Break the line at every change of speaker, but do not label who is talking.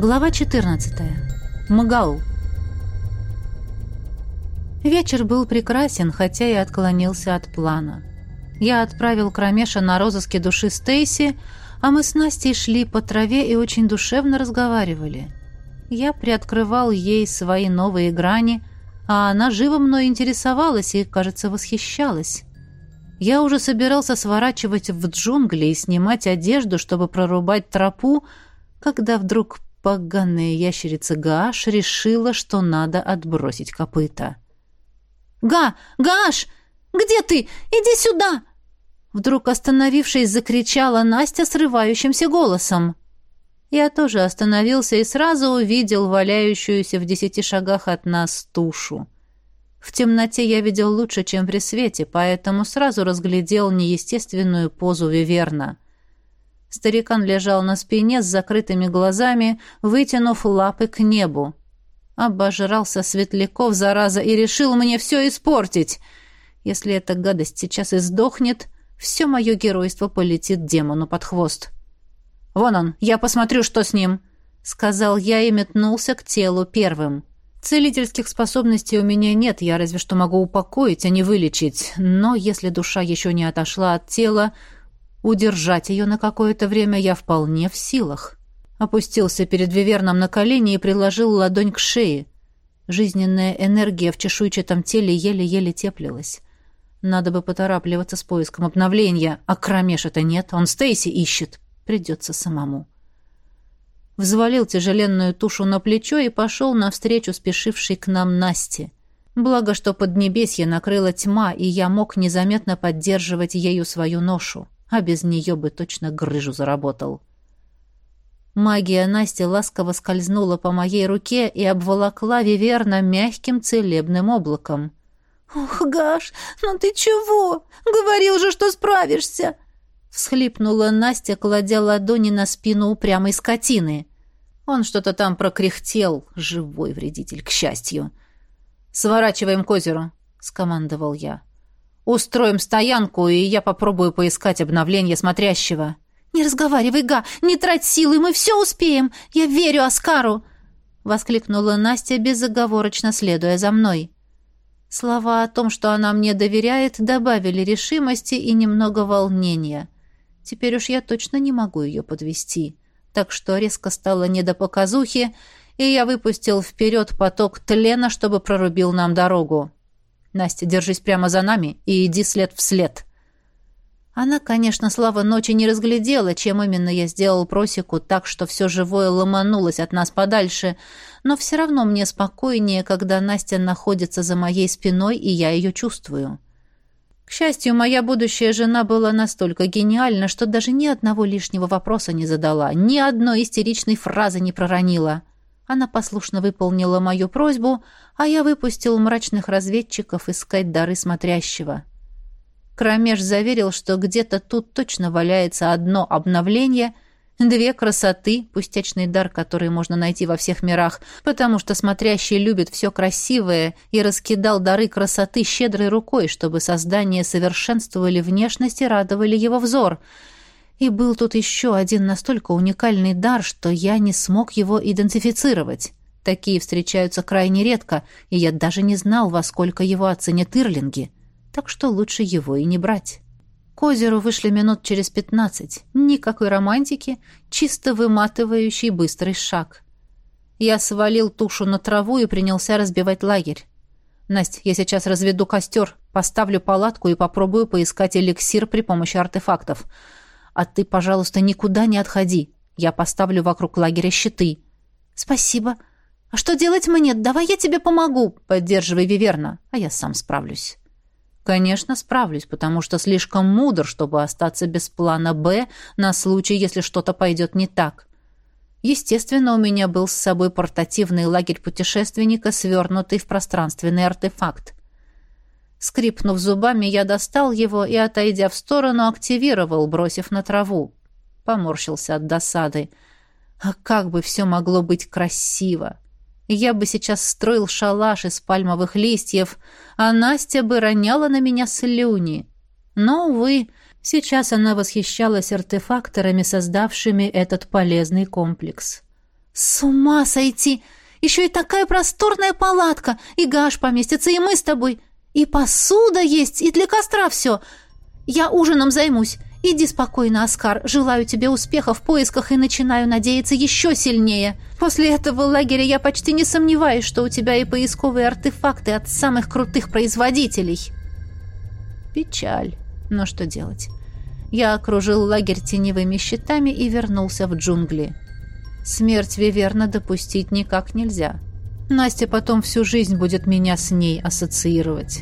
Глава 14. Магау. Вечер был прекрасен, хотя и отклонился от плана. Я отправил Кромеша на розыске души Стейси, а мы с Настей шли по траве и очень душевно разговаривали. Я приоткрывал ей свои новые грани, а она живо мной интересовалась и, кажется, восхищалась. Я уже собирался сворачивать в джунгли и снимать одежду, чтобы прорубать тропу, когда вдруг поганая ящерица Гаш решила, что надо отбросить копыта.
«Га! Гаш! Где ты? Иди сюда!»
Вдруг остановившись, закричала Настя срывающимся голосом. Я тоже остановился и сразу увидел валяющуюся в десяти шагах от нас тушу. В темноте я видел лучше, чем при свете, поэтому сразу разглядел неестественную позу Виверна — Старикан лежал на спине с закрытыми глазами, вытянув лапы к небу. Обожрался Светляков, зараза, и решил мне все испортить. Если эта гадость сейчас и сдохнет, все мое геройство полетит демону под хвост. «Вон он, я посмотрю, что с ним», — сказал я и метнулся к телу первым. Целительских способностей у меня нет, я разве что могу упокоить, а не вылечить. Но если душа еще не отошла от тела, Удержать ее на какое-то время я вполне в силах. Опустился перед Виверном на колени и приложил ладонь к шее. Жизненная энергия в чешуйчатом теле еле-еле теплилась. Надо бы поторапливаться с поиском обновления, а кромеша-то нет, он Стейси ищет. Придется самому. Взвалил тяжеленную тушу на плечо и пошел навстречу спешившей к нам Насте. Благо, что поднебесье накрыла тьма, и я мог незаметно поддерживать ею свою ношу а без нее бы точно грыжу заработал. Магия Насти ласково скользнула по моей руке и обволокла Виверна мягким целебным облаком.
«Ох, Гаш, ну ты чего? Говорил же, что справишься!»
всхлипнула Настя, кладя ладони на спину упрямой скотины. Он что-то там прокряхтел, живой вредитель, к счастью. «Сворачиваем к озеру», — скомандовал я. Устроим стоянку, и я попробую поискать обновление смотрящего».
«Не разговаривай, Га! Не трать силы, мы все успеем! Я верю Оскару!» — воскликнула Настя, безоговорочно следуя за мной. Слова о том, что она мне доверяет, добавили решимости и немного волнения. Теперь уж я точно не могу ее подвести. Так что резко стало не до показухи, и я выпустил вперед поток тлена, чтобы прорубил нам дорогу. Настя, держись прямо за нами и иди след в след. Она, конечно, слава ночи не разглядела, чем именно я сделал просеку так, что все живое ломанулось от нас подальше, но все равно мне спокойнее, когда Настя находится за моей спиной, и я ее чувствую. К счастью, моя будущая жена была настолько гениальна, что даже ни одного лишнего вопроса не задала, ни одной истеричной фразы не проронила. Она послушно выполнила мою просьбу, а я выпустил мрачных разведчиков искать дары смотрящего. Кромеш заверил, что где-то тут точно валяется одно обновление, две красоты, пустячный дар, который можно найти во всех мирах, потому что смотрящий любит все красивое и раскидал дары красоты щедрой рукой, чтобы создания совершенствовали внешность и радовали его взор — и был тут еще один настолько уникальный дар, что я не смог его идентифицировать. Такие встречаются крайне редко, и я даже не знал, во сколько его оценят ирлинги. Так что лучше его и не брать. К озеру вышли минут через пятнадцать. Никакой романтики, чисто выматывающий быстрый шаг. Я свалил тушу на траву и принялся разбивать лагерь. «Насть, я сейчас разведу костер, поставлю палатку и попробую поискать эликсир при помощи артефактов. А ты, пожалуйста, никуда не отходи. Я поставлю вокруг лагеря щиты». «Спасибо. А что делать мне? Давай я тебе помогу».
«Поддерживай Виверна, а я сам справлюсь». «Конечно, справлюсь, потому что слишком мудр, чтобы остаться без плана «Б» на случай, если что-то пойдет не так. Естественно, у меня был с собой портативный лагерь путешественника, свернутый в пространственный артефакт. Скрипнув зубами, я достал его и, отойдя в сторону, активировал, бросив на траву. Поморщился от досады. А как бы все могло быть красиво! Я бы сейчас строил шалаш из пальмовых листьев, а Настя бы роняла на меня слюни. Но, увы, сейчас она восхищалась артефакторами, создавшими этот полезный комплекс.
«С ума сойти! Еще и такая просторная палатка! И Гаш поместится, и мы с тобой! И посуда есть, и для костра все! Я ужином займусь! Иди спокойно, Оскар. Желаю тебе успеха в поисках и начинаю надеяться еще сильнее. После этого лагеря я почти не сомневаюсь, что у тебя и поисковые артефакты от самых крутых производителей.
Печаль. Но что делать? Я окружил лагерь теневыми щитами и вернулся в джунгли. Смерть Виверна допустить никак нельзя. Настя потом всю жизнь будет меня с ней ассоциировать.